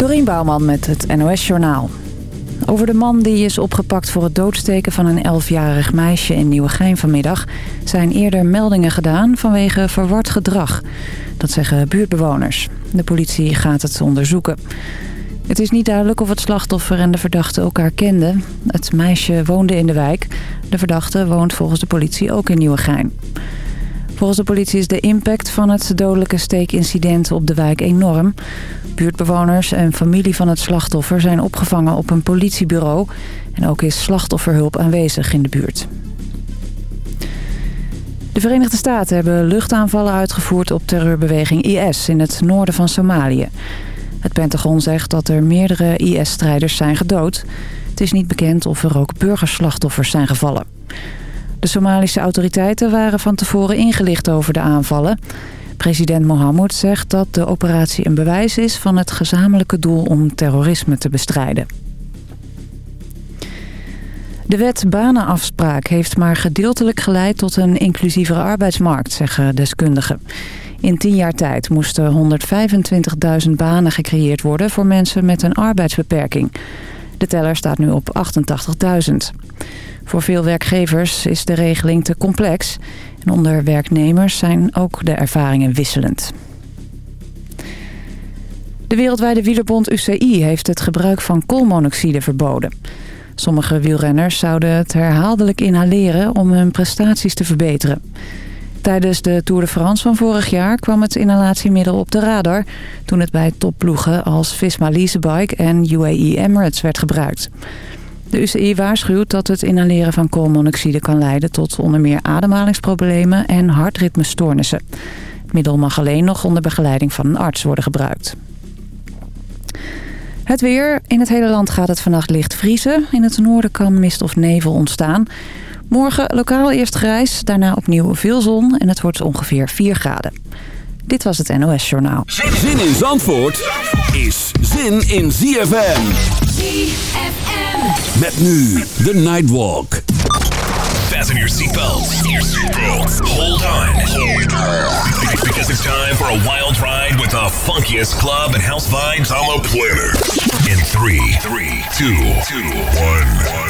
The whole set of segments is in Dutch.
Dorien Bouwman met het NOS Journaal. Over de man die is opgepakt voor het doodsteken van een 11-jarig meisje in Nieuwegein vanmiddag... zijn eerder meldingen gedaan vanwege verward gedrag. Dat zeggen buurtbewoners. De politie gaat het onderzoeken. Het is niet duidelijk of het slachtoffer en de verdachte elkaar kenden. Het meisje woonde in de wijk. De verdachte woont volgens de politie ook in Nieuwegein. Volgens de politie is de impact van het dodelijke steekincident op de wijk enorm. Buurtbewoners en familie van het slachtoffer zijn opgevangen op een politiebureau. En ook is slachtofferhulp aanwezig in de buurt. De Verenigde Staten hebben luchtaanvallen uitgevoerd op terreurbeweging IS in het noorden van Somalië. Het Pentagon zegt dat er meerdere IS-strijders zijn gedood. Het is niet bekend of er ook burgerslachtoffers zijn gevallen. De Somalische autoriteiten waren van tevoren ingelicht over de aanvallen. President Mohammed zegt dat de operatie een bewijs is van het gezamenlijke doel om terrorisme te bestrijden. De wet banenafspraak heeft maar gedeeltelijk geleid tot een inclusievere arbeidsmarkt, zeggen deskundigen. In tien jaar tijd moesten 125.000 banen gecreëerd worden voor mensen met een arbeidsbeperking. De teller staat nu op 88.000. Voor veel werkgevers is de regeling te complex. En onder werknemers zijn ook de ervaringen wisselend. De wereldwijde wielerbond UCI heeft het gebruik van koolmonoxide verboden. Sommige wielrenners zouden het herhaaldelijk inhaleren om hun prestaties te verbeteren. Tijdens de Tour de France van vorig jaar kwam het inhalatiemiddel op de radar... toen het bij topploegen als Visma Leasebike en UAE Emirates werd gebruikt. De UCI waarschuwt dat het inhaleren van koolmonoxide kan leiden tot onder meer ademhalingsproblemen en hartritmestoornissen. Het middel mag alleen nog onder begeleiding van een arts worden gebruikt. Het weer. In het hele land gaat het vannacht licht vriezen. In het noorden kan mist of nevel ontstaan. Morgen lokaal eerst grijs, daarna opnieuw veel zon en het wordt ongeveer 4 graden. Dit was het NOS Journaal. Zin in Zandvoort is zin in ZFM. ZFM. Met nu de Nightwalk. Fasten your seatbelts. Hold on. Because it's time for a wild ride with the funkiest club and house vibes on the planet. In three, three, two, two, one, one.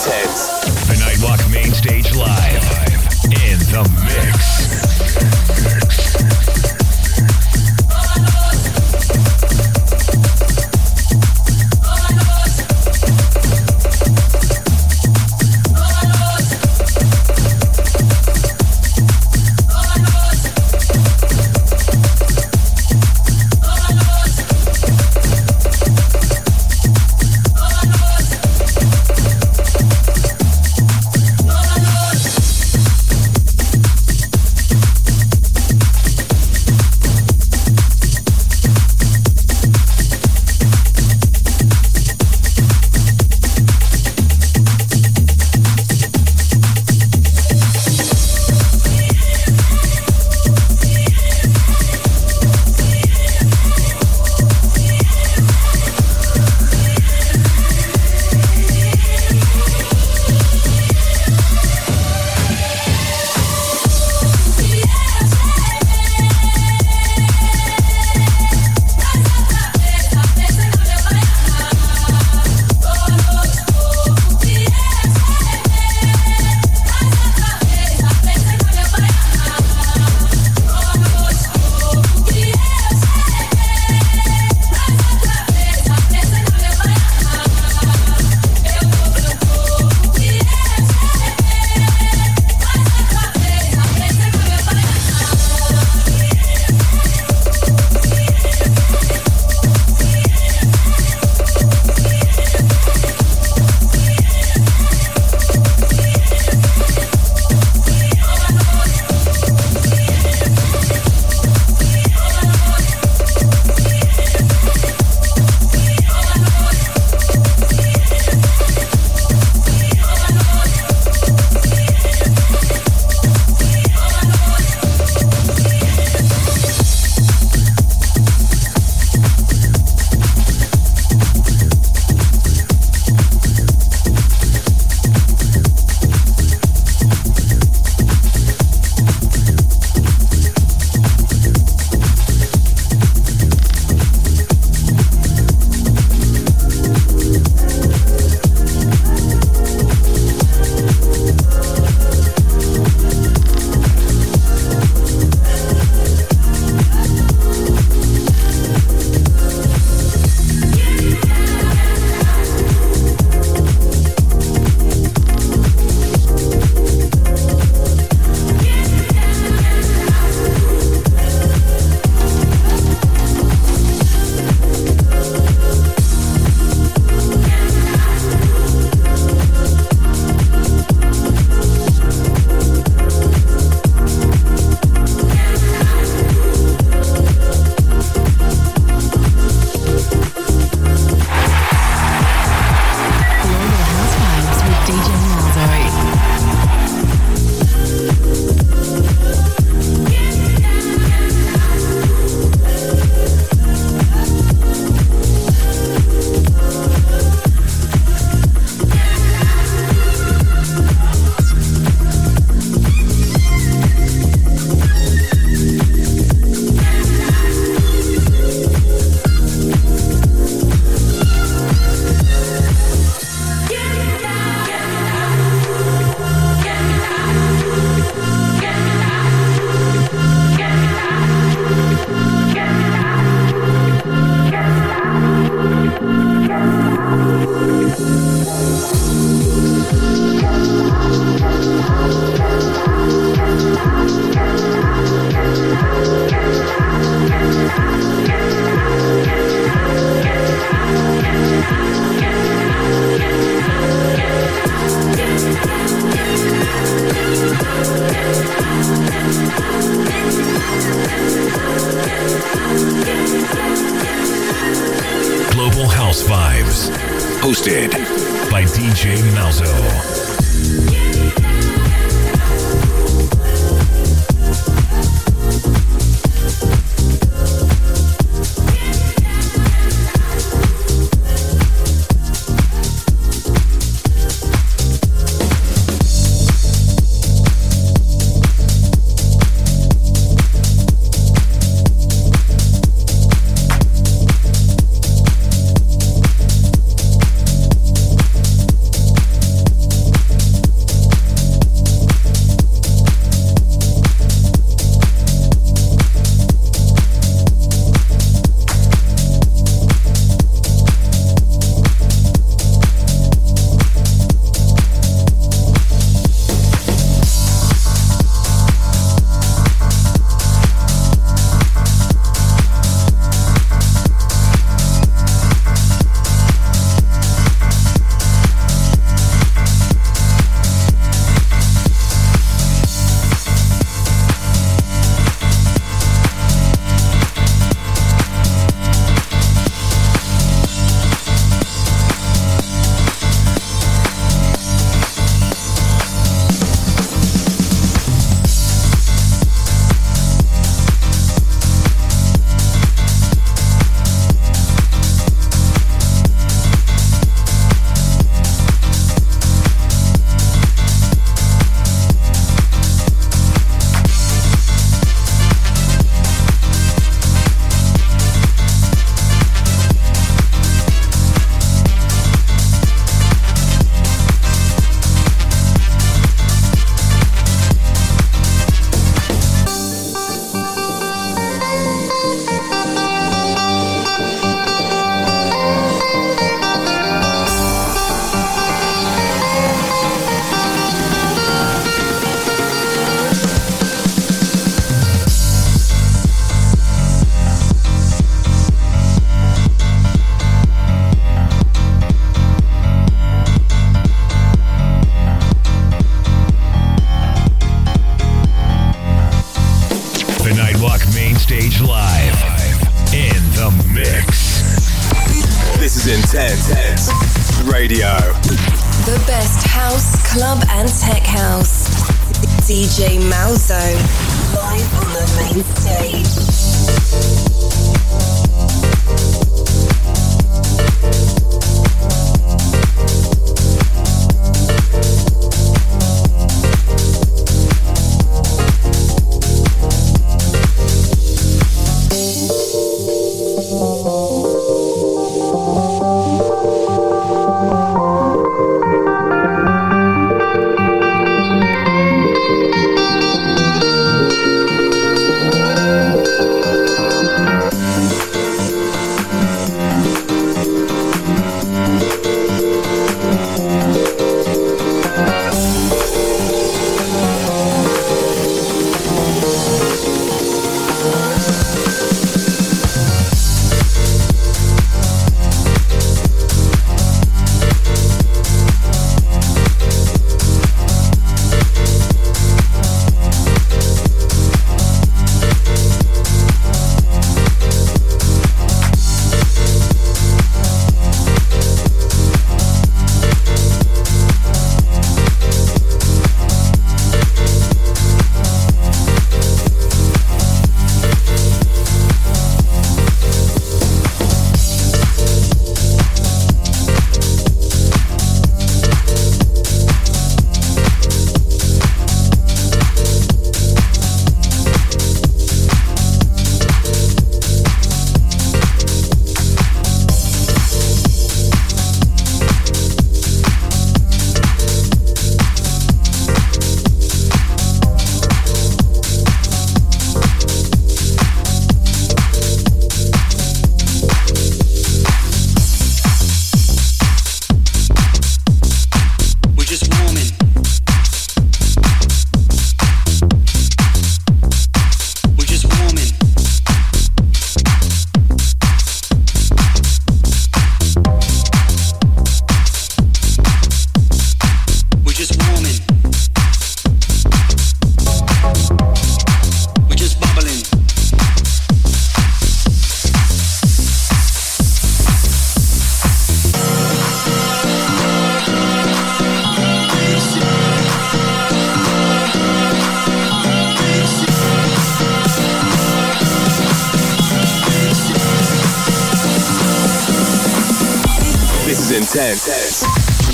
The A Nightwalk Main Stage Live in the mix.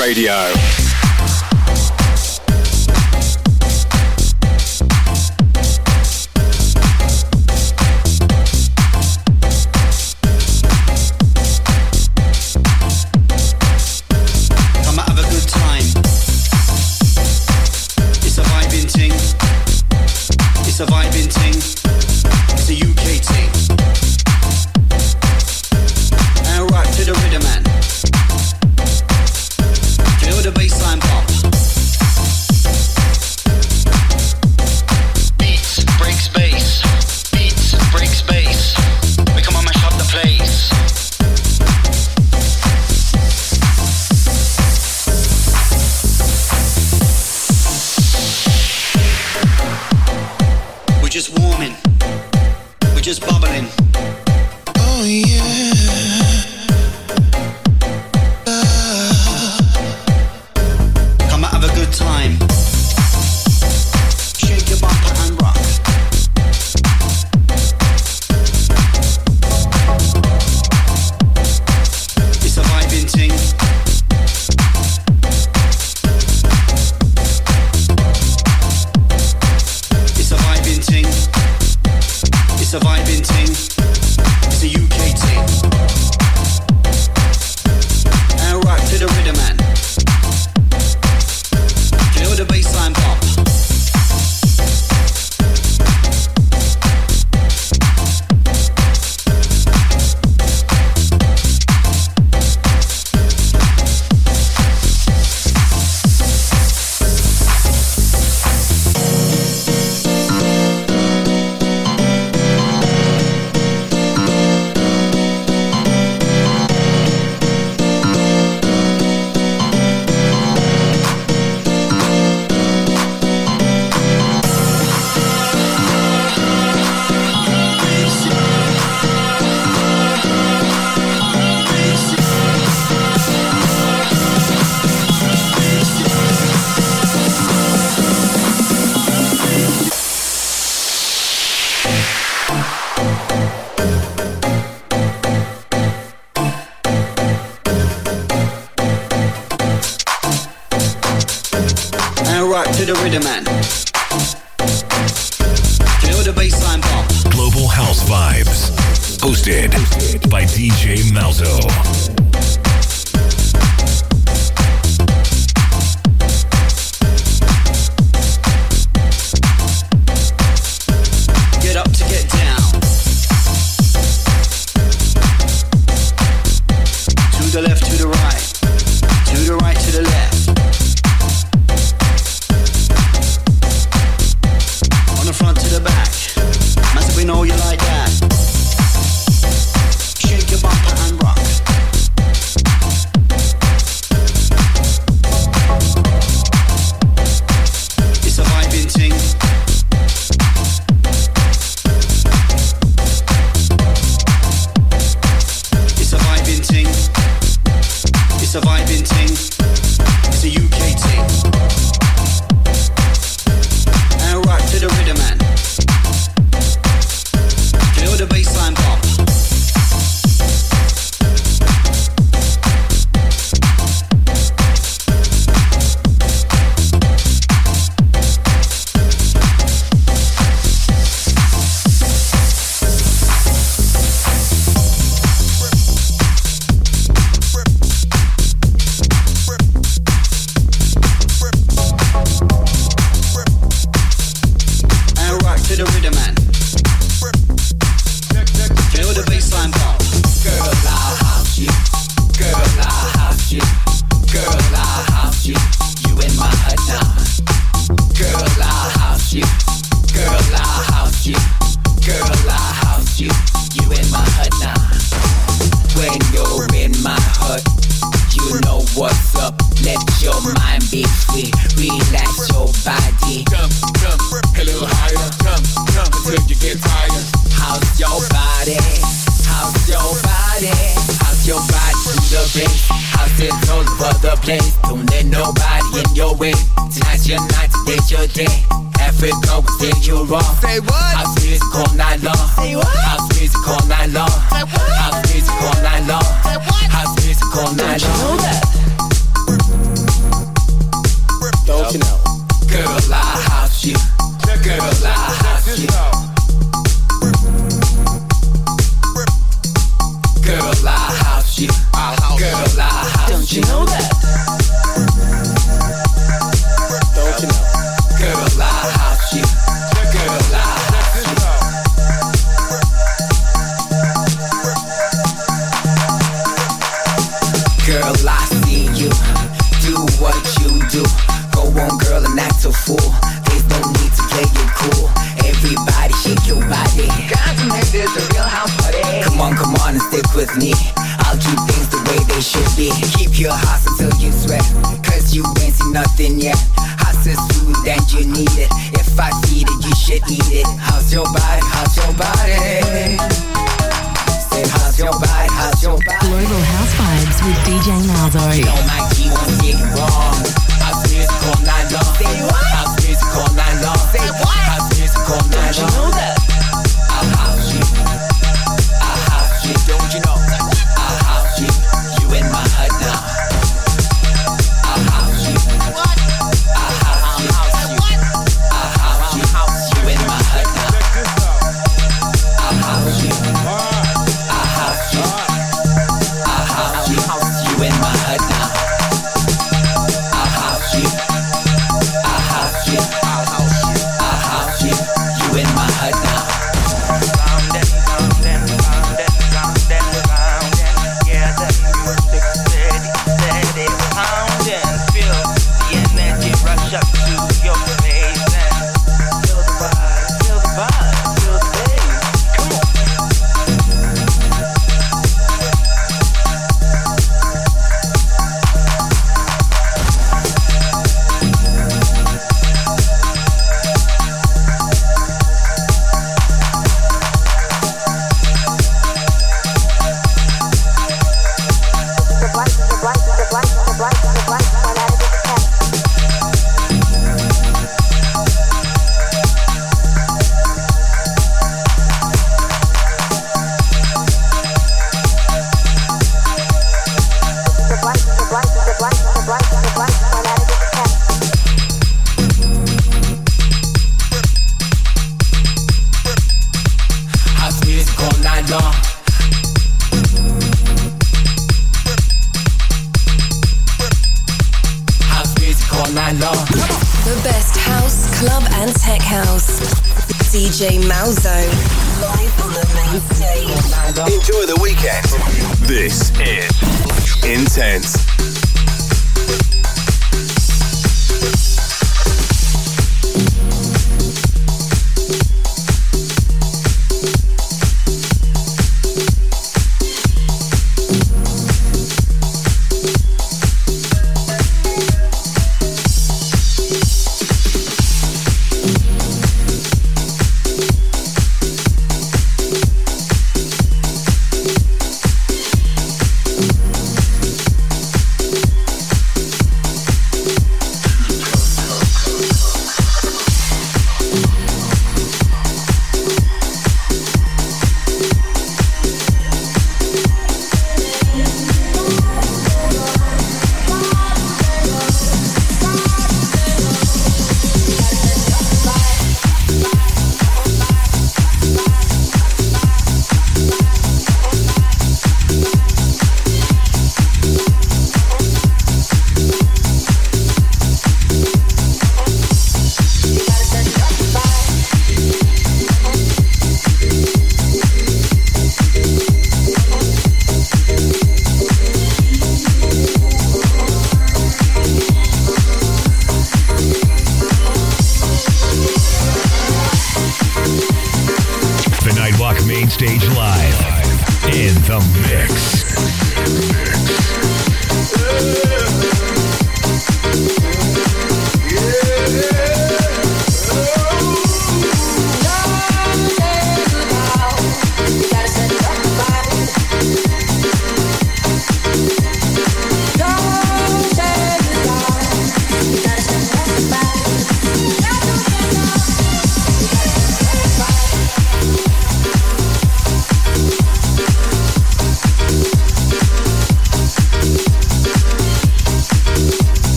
Radio.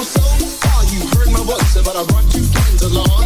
your soul. Ah, you heard my voice, but I brought two friends along.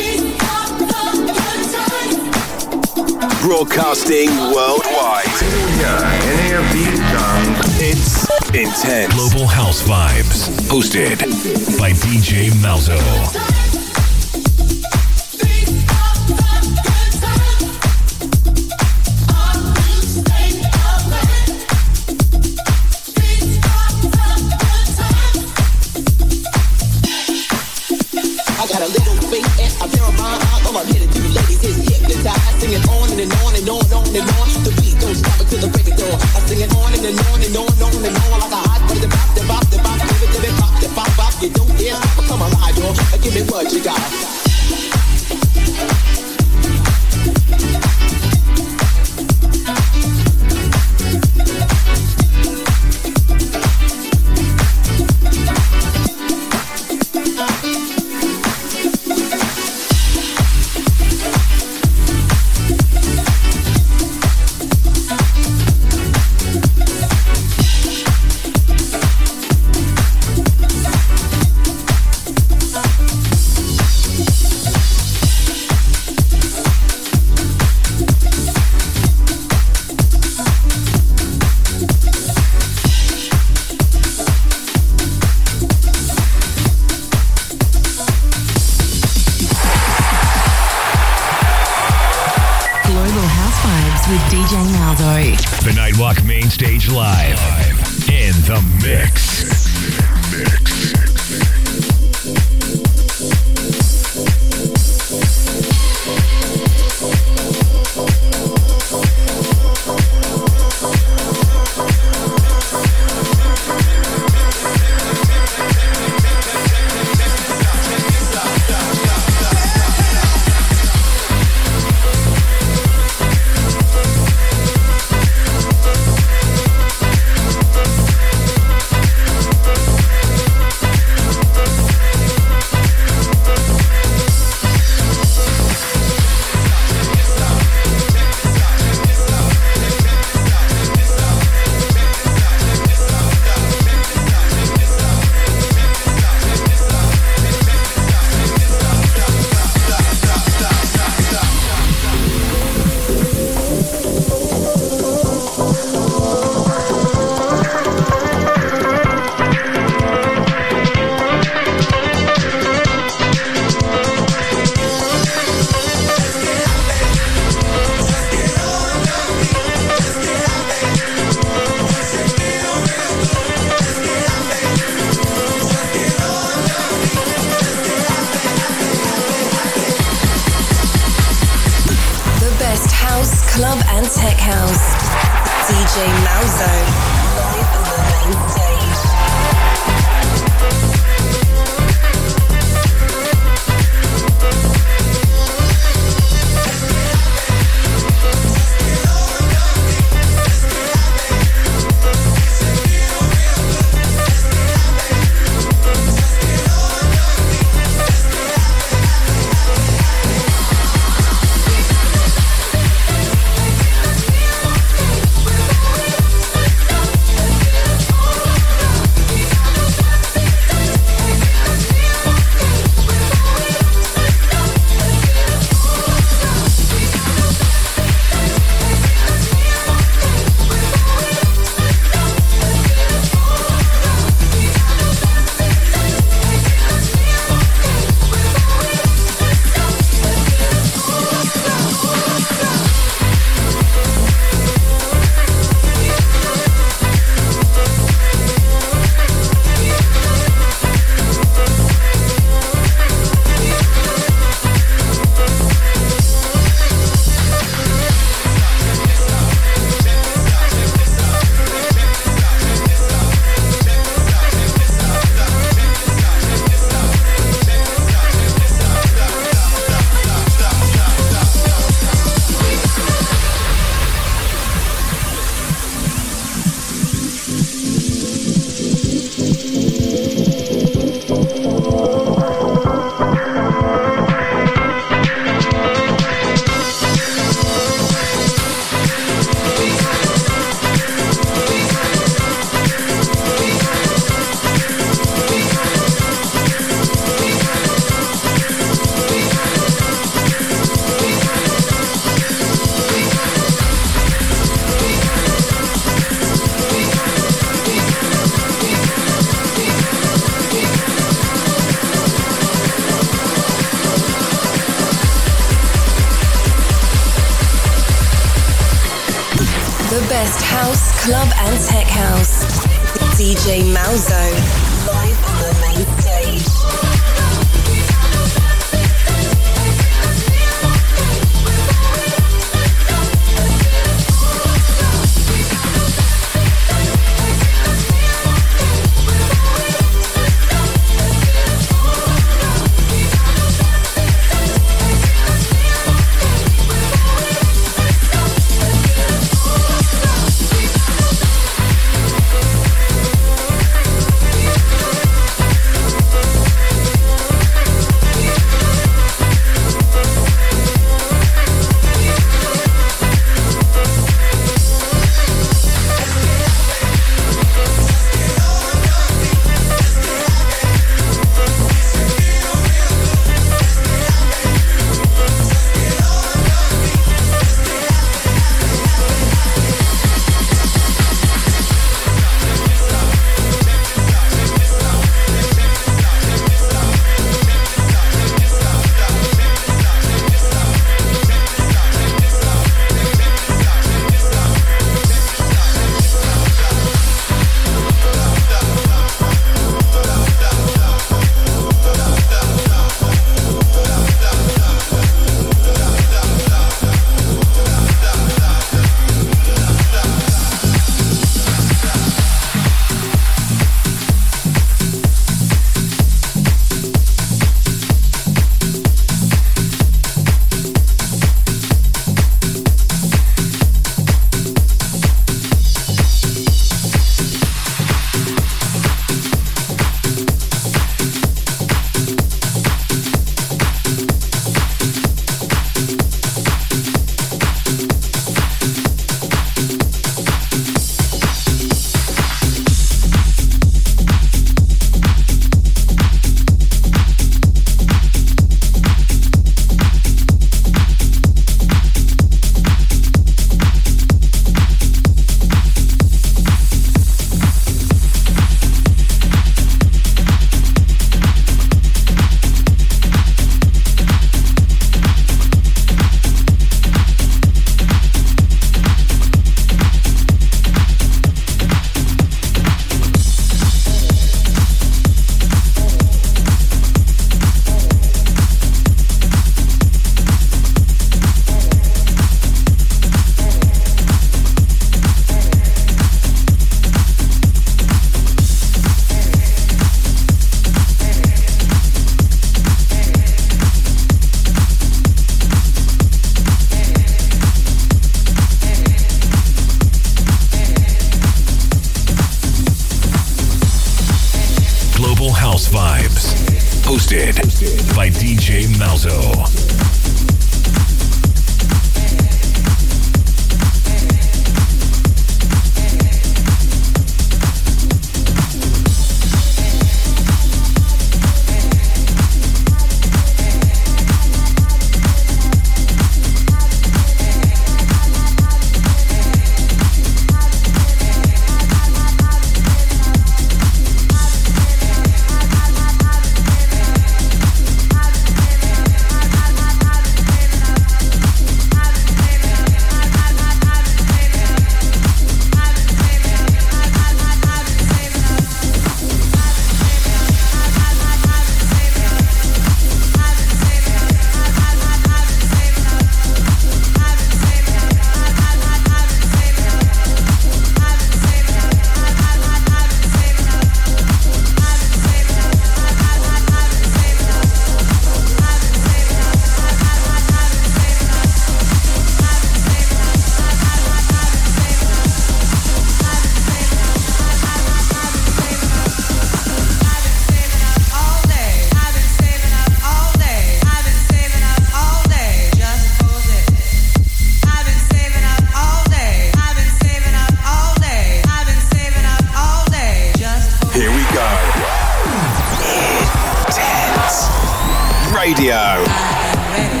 Radio. I am ready.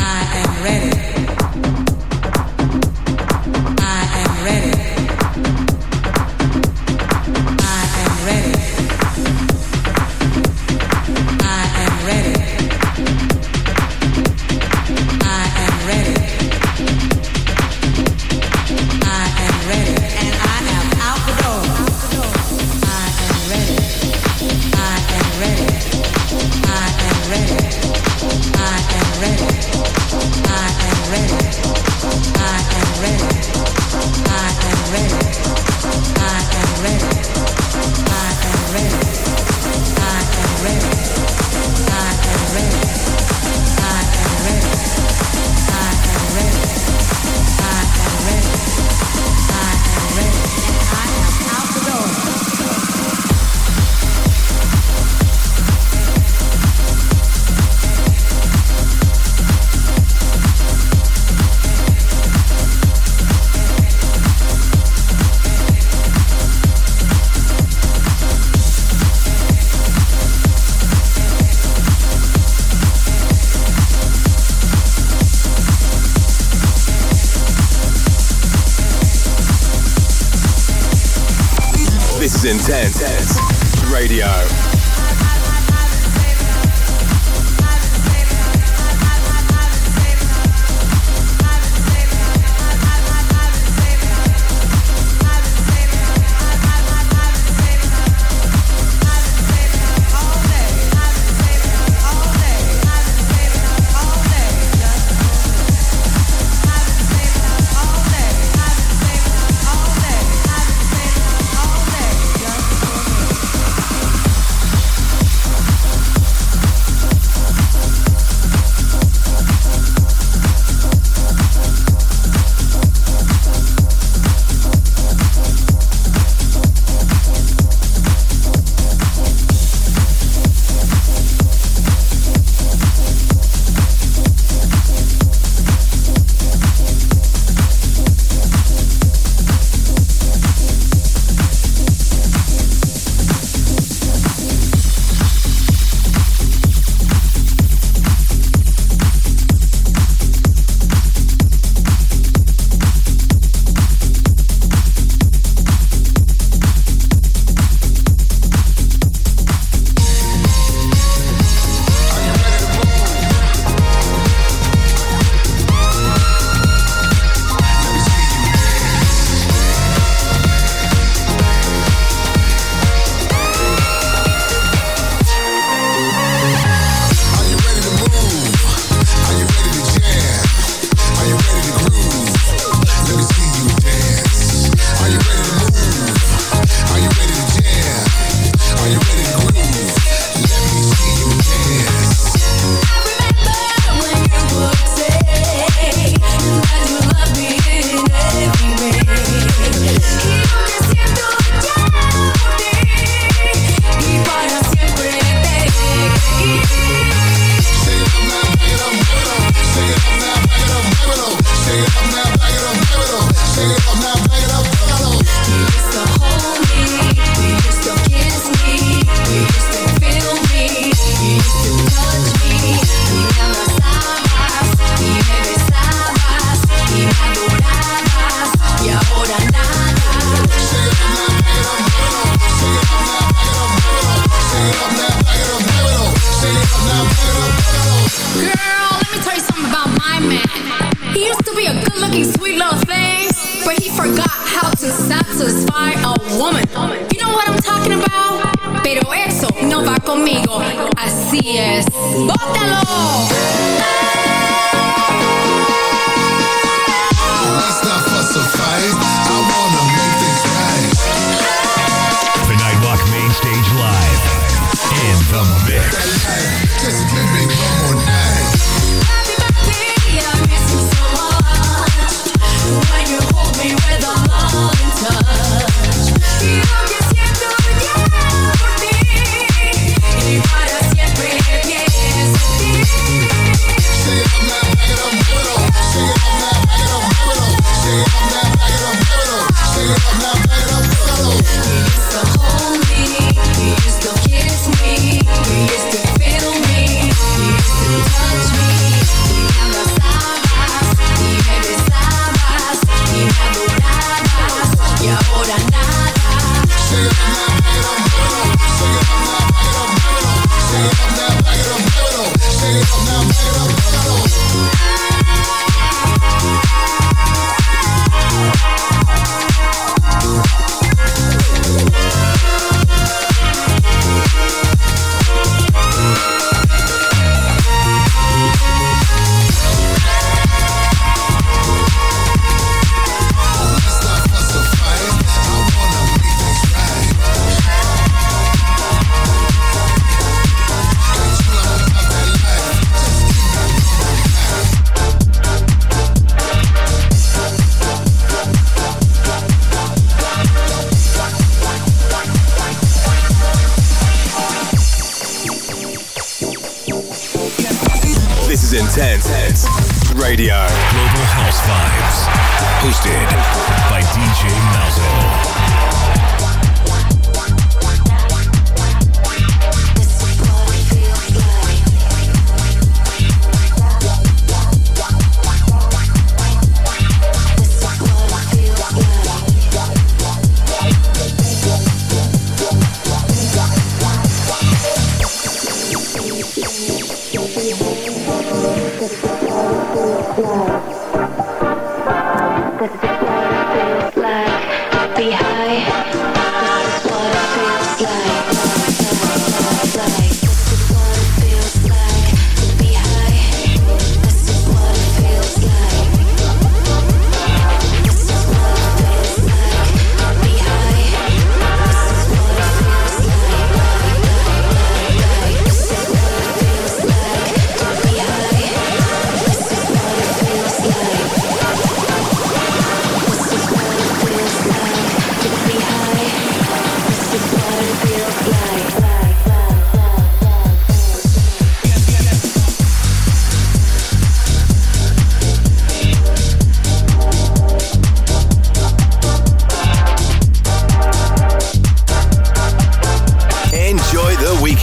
I am ready.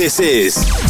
This is